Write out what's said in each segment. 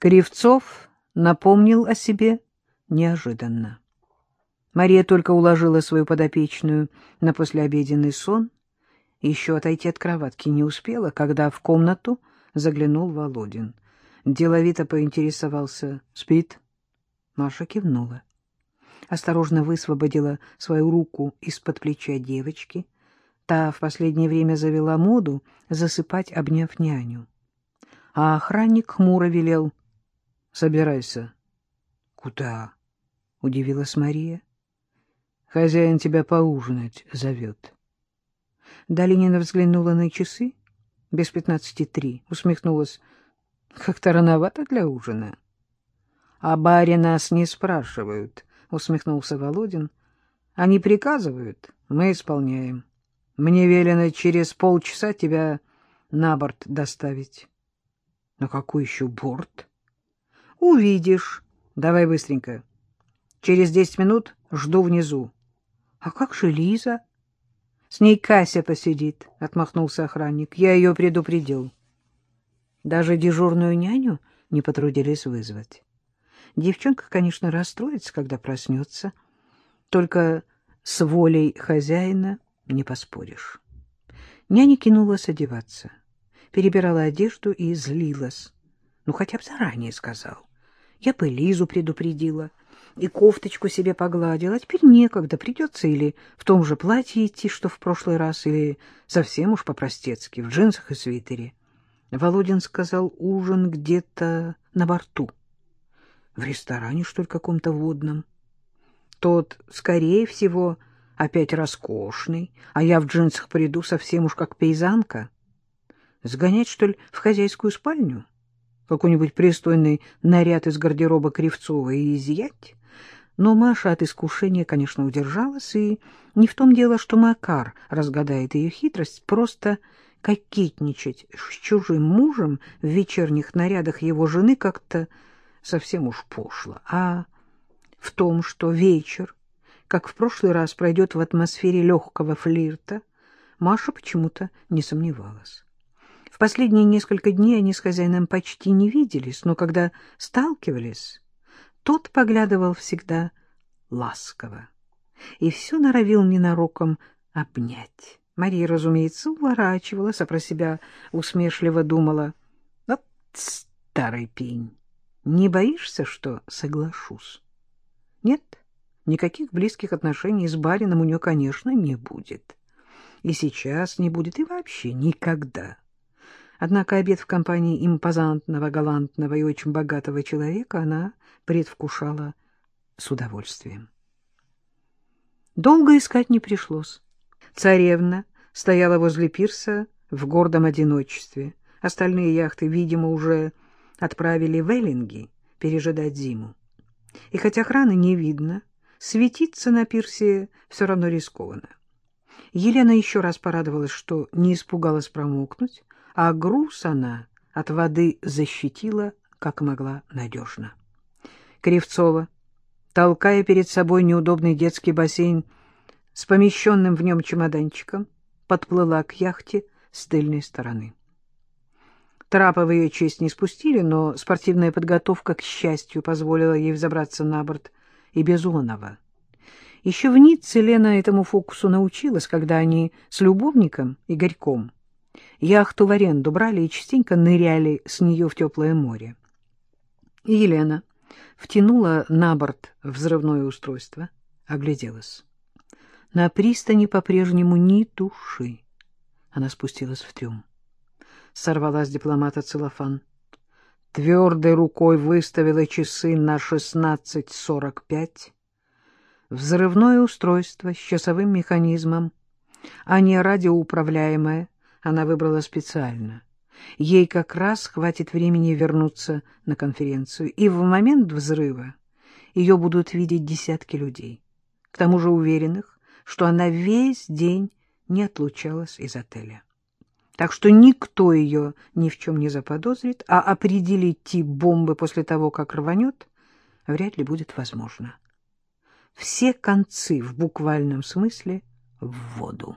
Кривцов напомнил о себе неожиданно. Мария только уложила свою подопечную на послеобеденный сон, еще отойти от кроватки не успела, когда в комнату заглянул Володин. Деловито поинтересовался. «Спит?» Маша кивнула. Осторожно высвободила свою руку из-под плеча девочки. Та в последнее время завела моду засыпать, обняв няню. А охранник хмуро велел. «Собирайся». «Куда?» — удивилась Мария. «Хозяин тебя поужинать зовет». Долинина взглянула на часы. Без пятнадцати три. Усмехнулась. Как-то рановато для ужина. — А баре нас не спрашивают, — усмехнулся Володин. — Они приказывают, мы исполняем. Мне велено через полчаса тебя на борт доставить. — На какой еще борт? — Увидишь. Давай быстренько. Через десять минут жду внизу. — А как же Лиза? —— С ней Кася посидит, — отмахнулся охранник. Я ее предупредил. Даже дежурную няню не потрудились вызвать. Девчонка, конечно, расстроится, когда проснется. Только с волей хозяина не поспоришь. Няня кинулась одеваться. Перебирала одежду и злилась. Ну, хотя бы заранее сказал. Я бы Лизу предупредила и кофточку себе погладил, а теперь некогда, придется или в том же платье идти, что в прошлый раз, или совсем уж по-простецки, в джинсах и свитере. Володин сказал, ужин где-то на борту. В ресторане, что ли, каком-то водном. Тот, скорее всего, опять роскошный, а я в джинсах приду совсем уж как пейзанка. Сгонять, что ли, в хозяйскую спальню? Какой-нибудь пристойный наряд из гардероба Кривцова и изъять? Но Маша от искушения, конечно, удержалась, и не в том дело, что Макар разгадает ее хитрость, просто кокетничать с чужим мужем в вечерних нарядах его жены как-то совсем уж пошло, а в том, что вечер, как в прошлый раз, пройдет в атмосфере легкого флирта, Маша почему-то не сомневалась. В последние несколько дней они с хозяином почти не виделись, но когда сталкивались тот поглядывал всегда ласково и все норовил ненароком обнять. Мария, разумеется, уворачивалась, а про себя усмешливо думала. Вот старый пень, не боишься, что соглашусь? Нет, никаких близких отношений с барином у нее, конечно, не будет. И сейчас не будет, и вообще никогда. Однако обед в компании импозантного, галантного и очень богатого человека она предвкушала с удовольствием. Долго искать не пришлось. Царевна стояла возле пирса в гордом одиночестве. Остальные яхты, видимо, уже отправили в Эллинги пережидать зиму. И хотя охраны не видно, светиться на пирсе все равно рискованно. Елена еще раз порадовалась, что не испугалась промокнуть, а груз она от воды защитила, как могла, надежно. Кривцова, толкая перед собой неудобный детский бассейн с помещенным в нем чемоданчиком, подплыла к яхте с тыльной стороны. Трапа в ее честь не спустили, но спортивная подготовка, к счастью, позволила ей взобраться на борт и без Онова. Еще в Ницце Лена этому фокусу научилась, когда они с любовником Игорьком Яхту в аренду брали и частенько ныряли с нее в теплое море. Елена втянула на борт взрывное устройство, огляделась. На пристани по-прежнему ни души. Она спустилась в трюм. Сорвала с дипломата целлофан. Твердой рукой выставила часы на шестнадцать сорок пять. Взрывное устройство с часовым механизмом, а не радиоуправляемое, она выбрала специально. Ей как раз хватит времени вернуться на конференцию, и в момент взрыва ее будут видеть десятки людей, к тому же уверенных, что она весь день не отлучалась из отеля. Так что никто ее ни в чем не заподозрит, а определить тип бомбы после того, как рванет, вряд ли будет возможно. Все концы в буквальном смысле в воду.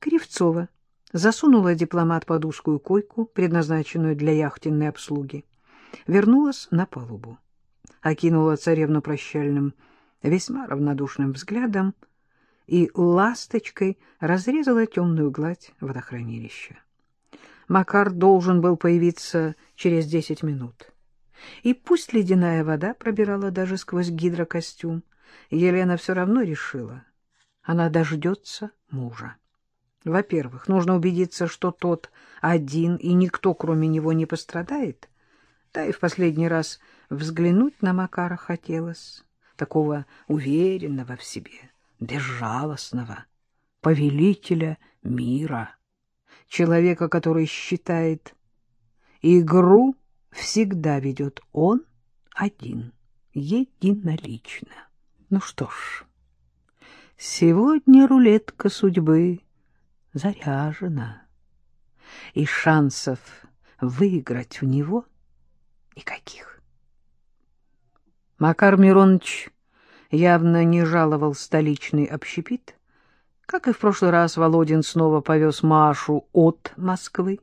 Кривцова засунула дипломат под узкую койку, предназначенную для яхтенной обслуги. вернулась на палубу, окинула царевну прощальным, весьма равнодушным взглядом и ласточкой разрезала темную гладь водохранилища. Макар должен был появиться через десять минут. И пусть ледяная вода пробирала даже сквозь гидрокостюм, Елена все равно решила, она дождется мужа. Во-первых, нужно убедиться, что тот один и никто, кроме него, не пострадает. Да и в последний раз взглянуть на Макара хотелось, такого уверенного в себе, безжалостного, повелителя мира, человека, который считает, игру всегда ведет он один, единолично. Ну что ж, сегодня рулетка судьбы заряжена, и шансов выиграть в него никаких. Макар Миронович явно не жаловал столичный общепит. Как и в прошлый раз, Володин снова повез Машу от Москвы.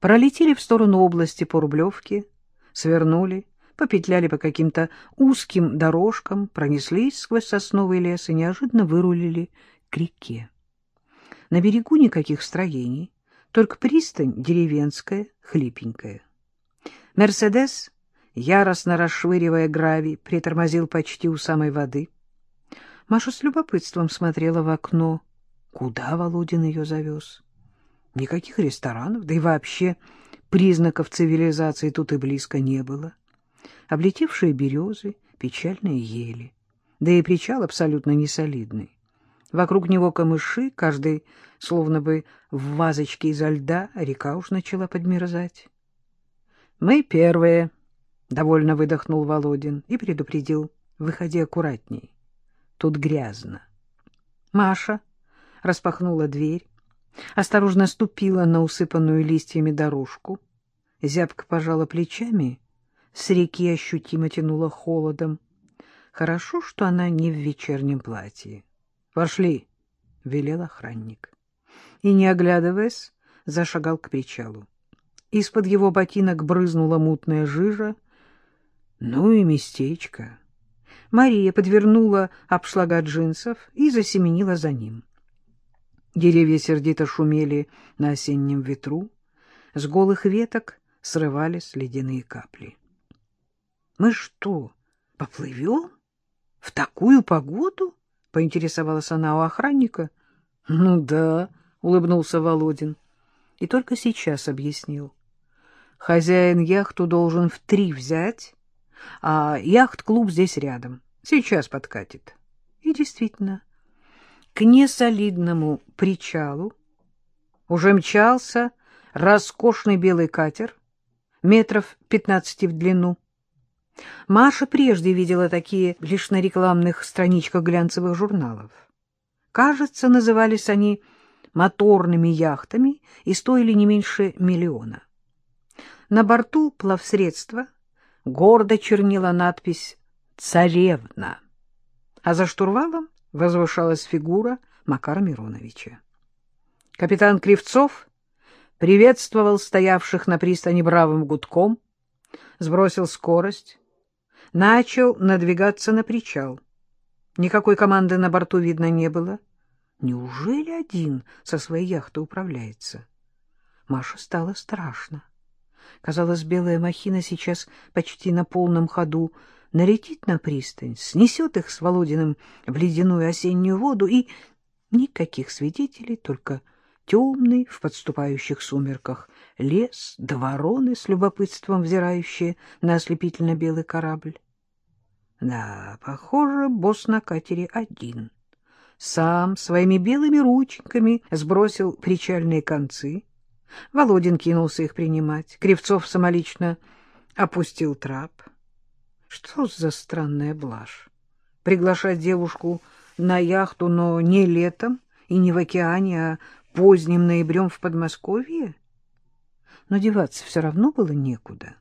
Пролетели в сторону области по Рублевке, свернули, попетляли по каким-то узким дорожкам, пронеслись сквозь сосновый лес и неожиданно вырулили к реке. На берегу никаких строений, только пристань деревенская, хлипенькая. «Мерседес», яростно расшвыривая гравий, притормозил почти у самой воды. Маша с любопытством смотрела в окно. Куда Володин ее завез? Никаких ресторанов, да и вообще признаков цивилизации тут и близко не было. Облетевшие березы, печальные ели. Да и причал абсолютно несолидный. Вокруг него камыши, каждый словно бы в вазочке изо льда, река уж начала подмерзать. — Мы первые, — довольно выдохнул Володин и предупредил, — выходи аккуратней. Тут грязно. Маша распахнула дверь, осторожно ступила на усыпанную листьями дорожку, зябко пожала плечами, с реки ощутимо тянула холодом. Хорошо, что она не в вечернем платье. — Пошли, — велел охранник. И, не оглядываясь, зашагал к причалу. Из-под его ботинок брызнула мутная жижа. Ну и местечко. Мария подвернула обшлага джинсов и засеменила за ним. Деревья сердито шумели на осеннем ветру, с голых веток срывались ледяные капли. — Мы что, поплывем? В такую погоду? — поинтересовалась она у охранника. — Ну да, — улыбнулся Володин. И только сейчас объяснил. Хозяин яхту должен в три взять, а яхт-клуб здесь рядом. Сейчас подкатит. И действительно, к несолидному причалу уже мчался роскошный белый катер, метров пятнадцати в длину. Маша прежде видела такие лишь на рекламных страничках глянцевых журналов. Кажется, назывались они моторными яхтами и стоили не меньше миллиона. На борту плавсредства гордо чернила надпись «Царевна», а за штурвалом возвышалась фигура Макара Мироновича. Капитан Кривцов приветствовал стоявших на пристани бравым гудком, сбросил скорость, начал надвигаться на причал. Никакой команды на борту видно не было. Неужели один со своей яхты управляется? Маша стало страшно. Казалось, белая махина сейчас почти на полном ходу налетит на пристань, снесет их с Володиным в ледяную осеннюю воду, и никаких свидетелей, только темный в подступающих сумерках лес, да вороны с любопытством взирающие на ослепительно-белый корабль. Да, похоже, босс на катере один. Сам своими белыми ручками сбросил причальные концы. Володин кинулся их принимать. Кривцов самолично опустил трап. Что за странная блажь? Приглашать девушку на яхту, но не летом и не в океане, а поздним ноябрем в Подмосковье? Но деваться все равно было некуда.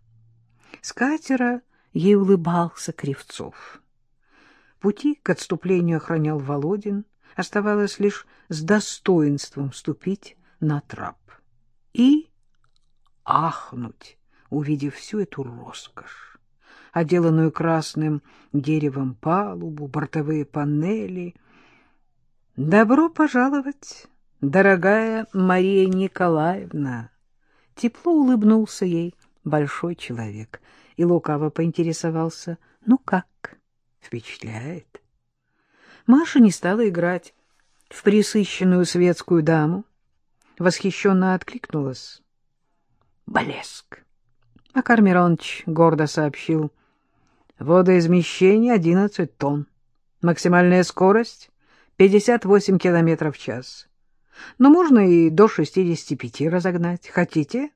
С катера ей улыбался Кривцов. Пути к отступлению охранял Володин, оставалось лишь с достоинством вступить на трап. И ахнуть увидев всю эту роскошь, отделанную красным деревом палубу, бортовые панели. «Добро пожаловать, дорогая Мария Николаевна!» Тепло улыбнулся ей большой человек и лукаво поинтересовался. «Ну как? Впечатляет?» Маша не стала играть в присыщенную светскую даму, восхищенно откликнулась. «Блеск!» Макар Миронович гордо сообщил. «Водоизмещение — одиннадцать тонн. Максимальная скорость — пятьдесят восемь километров в час. Но можно и до шестидесяти пяти разогнать. Хотите?»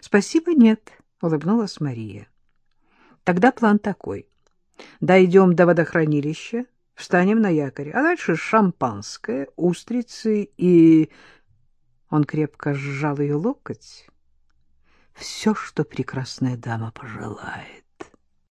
«Спасибо, нет», — улыбнулась Мария. «Тогда план такой. Дойдем до водохранилища, встанем на якоре, а дальше шампанское, устрицы и...» Он крепко сжал ее локоть. «Все, что прекрасная дама пожелает».